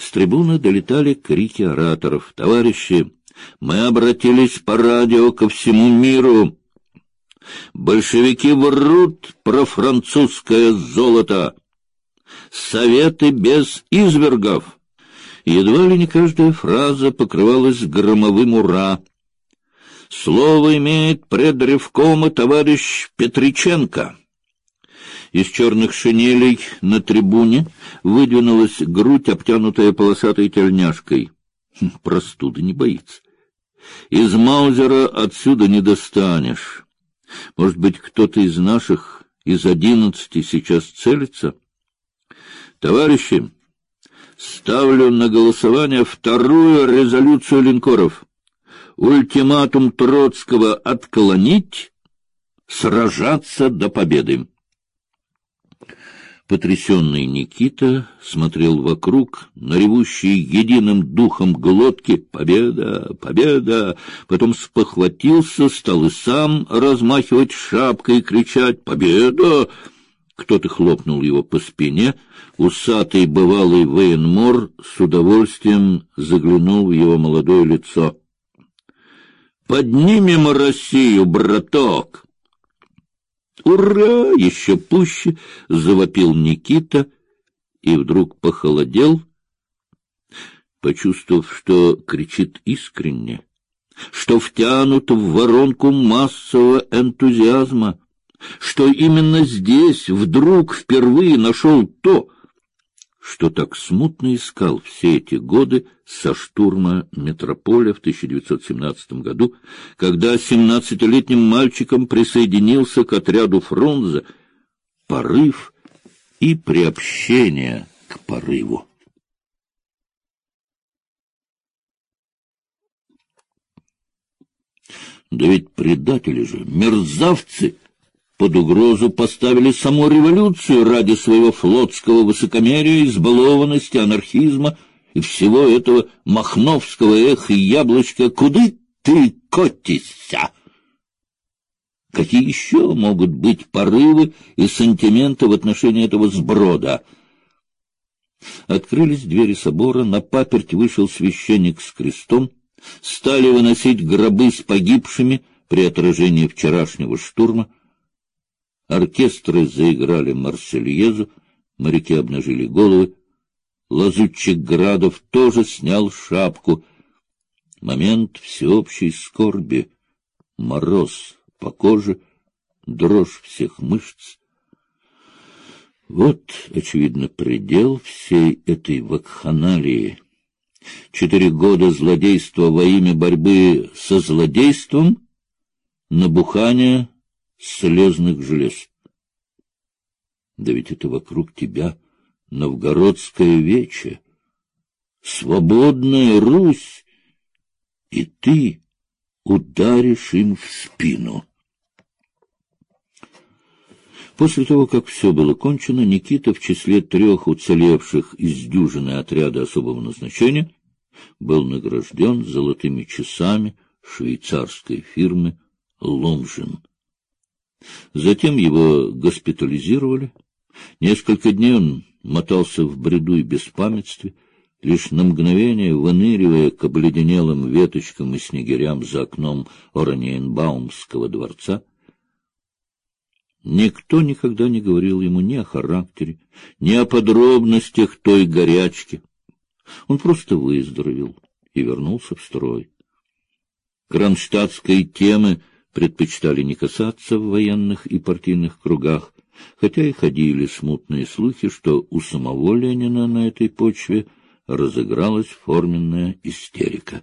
С трибуны долетали крики ораторов. «Товарищи, мы обратились по радио ко всему миру. Большевики врут про французское золото. Советы без извергов». Едва ли не каждая фраза покрывалась громовым «Ура!». Слово имеет предревкома товарищ Петриченко. Из черных шинелей на трибуне выдвинулась грудь, обтянутая полосатой тельняшкой. Хм, простуды не боится. Из Маузера отсюда не достанешь. Может быть, кто-то из наших, из одиннадцати, сейчас целится? Товарищи, ставлю на голосование вторую резолюцию линкоров. Ультиматум Троцкого отклонить, сражаться до победы. Потрясенный Никита смотрел вокруг, на ревущие единым духом глотки «Победа! Победа!» Потом спохватился, стал и сам размахивать шапкой и кричать «Победа!» Кто-то хлопнул его по спине. Усатый бывалый военмор с удовольствием заглянул в его молодое лицо. «Поднимем Россию, браток!» «Ура!» — еще пуще завопил Никита и вдруг похолодел, почувствовав, что кричит искренне, что втянут в воронку массового энтузиазма, что именно здесь вдруг впервые нашел то, что так смутно искал все эти годы со штурма метрополя в 1917 году, когда семнадцатилетним мальчиком присоединился к отряду Фрунзе, порыв и приобщение к порыву. Да ведь предатели же, мерзавцы! Под угрозу поставили саму революцию ради своего флотского высокомерия, избалованности, анархизма и всего этого махновского эха и яблочка. Куды ты котишься? Какие еще могут быть порывы и сантименты в отношении этого сброда? Открылись двери собора, на паперть вышел священник с крестом, стали выносить гробы с погибшими при отражении вчерашнего штурма. Оркестры заиграли Марсельезу, моряки обнажили головы. Лазутчик Градов тоже снял шапку. Момент всеобщей скорби, мороз по коже, дрожь всех мышц. Вот, очевидно, предел всей этой вакханалии. Четыре года злодейства во имя борьбы со злодейством, набухание слезных желез. Да ведь это вокруг тебя новгородское вече, свободная Русь, и ты ударишь им в спину. После того, как все было кончено, Никита в числе трех уцелевших из дюжины отряда особого назначения был награжден золотыми часами швейцарской фирмы «Ломжин». Затем его госпитализировали. Несколько дней он мотался в бреду и беспамятстве, лишь на мгновение выныривая к обледенелым веточкам и снегирям за окном Ораниенбаумского дворца. Никто никогда не говорил ему ни о характере, ни о подробностях той горячки. Он просто выздоровел и вернулся в строй. Кронштадтской темы предпочитали не касаться в военных и партийных кругах, хотя и ходили смутные слухи, что у самого Ленина на этой почве разыгралась форменная истерика.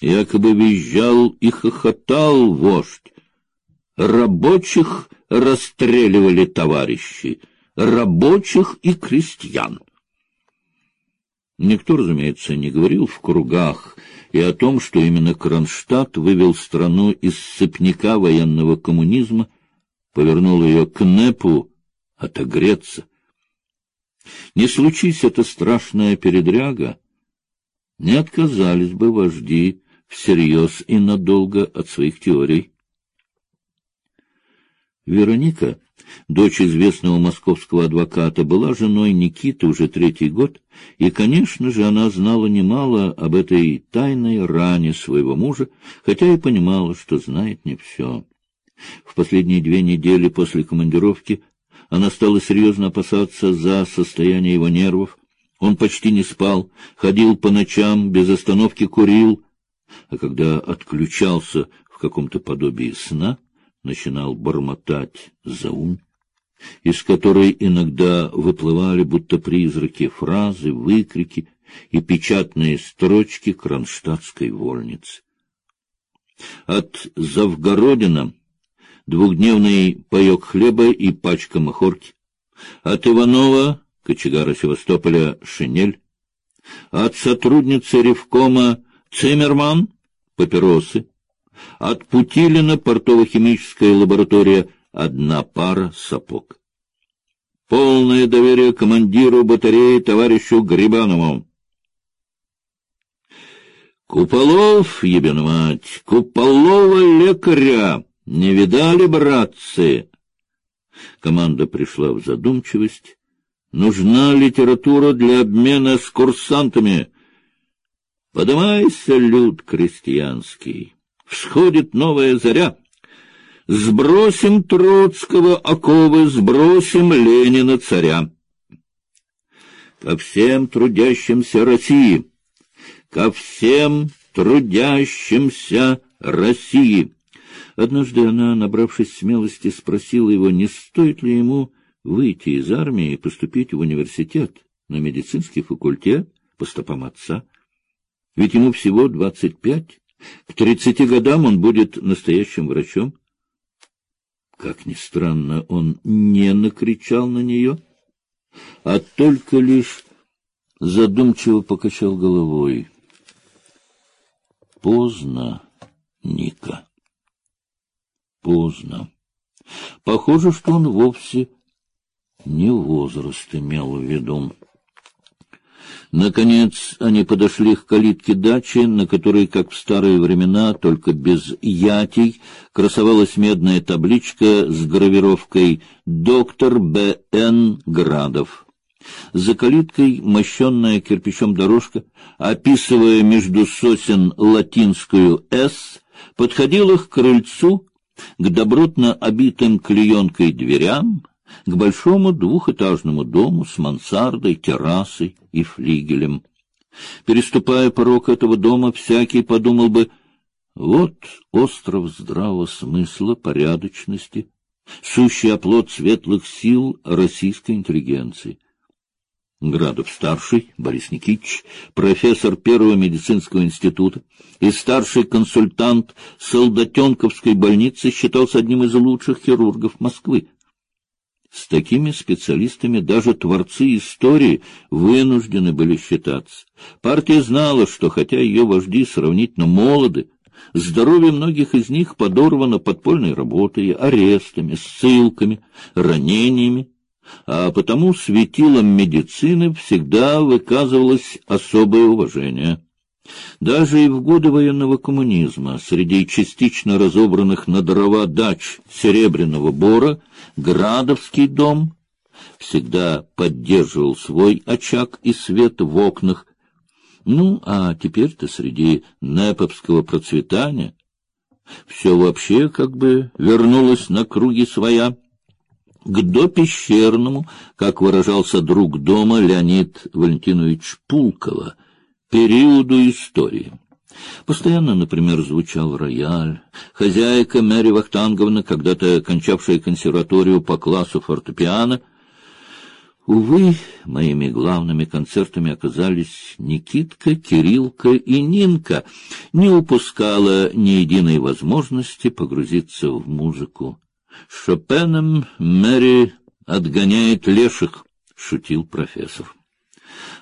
Якобы визжал и хохотал вождь. Рабочих расстреливали товарищи, рабочих и крестьян. Никто, разумеется, не говорил в кругах и о том, что именно Кронштадт вывел страну из сыпняка военного коммунизма, повернул ее к НЭПу отогреться. Не случись эта страшная передряга, не отказались бы вожди всерьез и надолго от своих теорий. Вероника дочь известного московского адвоката, была женой Никиты уже третий год, и, конечно же, она знала немало об этой тайной ране своего мужа, хотя и понимала, что знает не все. В последние две недели после командировки она стала серьезно опасаться за состояние его нервов. Он почти не спал, ходил по ночам, без остановки курил, а когда отключался в каком-то подобии сна, начинал бормотать заум, из которой иногда выплывали будто призраки фразы, выкрики и печатные строчки кронштадтской вольницы. От Завгородина двухдневный паек хлеба и пачка махорки, от Иванова, кочегара Севастополя, шинель, от сотрудницы Ревкома Циммерман — папиросы, от Путилина портово-химическая лаборатория одна пара сапог. Полное доверие командиру батареи товарищу Грибанову. Куполов, ебен мать, Куполова лекаря, не видали, братцы? Команда пришла в задумчивость. Нужна литература для обмена с курсантами. Подымайся, люд крестьянский всходит новая заря. Сбросим Троцкого оковы, сбросим Ленина царя. Ко всем трудящимся России, ко всем трудящимся России. Однажды она, набравшись смелости, спросила его, не стоит ли ему выйти из армии и поступить в университет на медицинский факультет по стопам отца. Ведь ему всего двадцать пять. К тридцати годам он будет настоящим врачом. Как ни странно, он не накричал на нее, а только лишь задумчиво покачал головой. Поздно, Ника. Поздно. Похоже, что он вовсе не возраст имел в виду. Наконец они подошли к калитке дачи, на которой, как в старые времена, только без ятий, красовалась медная табличка с гравировкой «Доктор Б.Н. Градов». За калиткой мощенная кирпичом дорожка, описывая между сосен латинскую «С», подходила к крыльцу, к добротно обитым клеенкой дверям, к большому двухэтажному дому с мансардой, террасой и флигелем. Переступая порог этого дома, всякий подумал бы, вот остров здравого смысла, порядочности, сущий оплот светлых сил российской интеллигенции. Градов-старший, Борис Никитич, профессор Первого медицинского института и старший консультант Солдатенковской больницы, считался одним из лучших хирургов Москвы. С такими специалистами даже творцы истории вынуждены были считаться. Партия знала, что хотя ее вожди сравнительно молоды, здоровье многих из них подорвано подпольной работой, арестами, ссылками, ранениями, а потому светилом медицины всегда выказывалось особое уважение. Даже и в годы военного коммунизма среди частично разобранных на дрова дач Серебряного Бора Градовский дом всегда поддерживал свой очаг и свет в окнах. Ну, а теперь-то среди неповского процветания все вообще как бы вернулось на круги своя. К допещерному, как выражался друг дома Леонид Валентинович Пулкова — периоду истории. Постоянно, например, звучал рояль. Хозяйка Мэри Вахтанговна, когда-то кончавшая консерваторию по классу фортепиано, Увы, моими главными концертами оказались Никитка, Кириллка и Нинка. Не упускала ни единой возможности погрузиться в музыку. Шопеном Мэри отгоняет леших, шутил профессор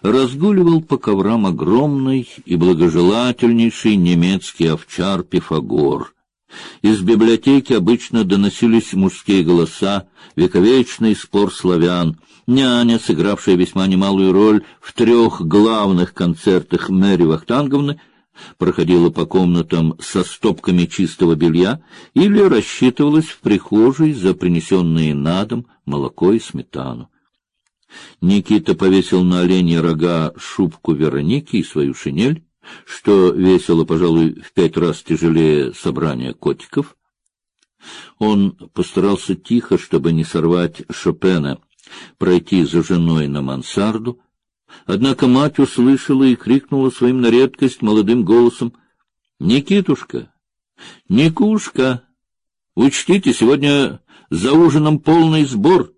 разгуливал по коврам огромный и благожелательнейший немецкий овчар Пифагор. Из библиотеки обычно доносились мужские голоса, вековечный спор славян. Няня, сыгравшая весьма немалую роль в трех главных концертах Мэри Вахтанговны, проходила по комнатам со стопками чистого белья или рассчитывалась в прихожей за принесенные на дом молоко и сметану. Никита повесил на оленьи рога шубку Вероники и свою шинель, что весило, пожалуй, в пять раз тяжелее собрания котиков. Он постарался тихо, чтобы не сорвать Шопена, пройти за женой на мансарду, Однако мать услышала и крикнула своим на редкость молодым голосом: "Никитушка, Никушка, учтите, сегодня за ужином полный сбор.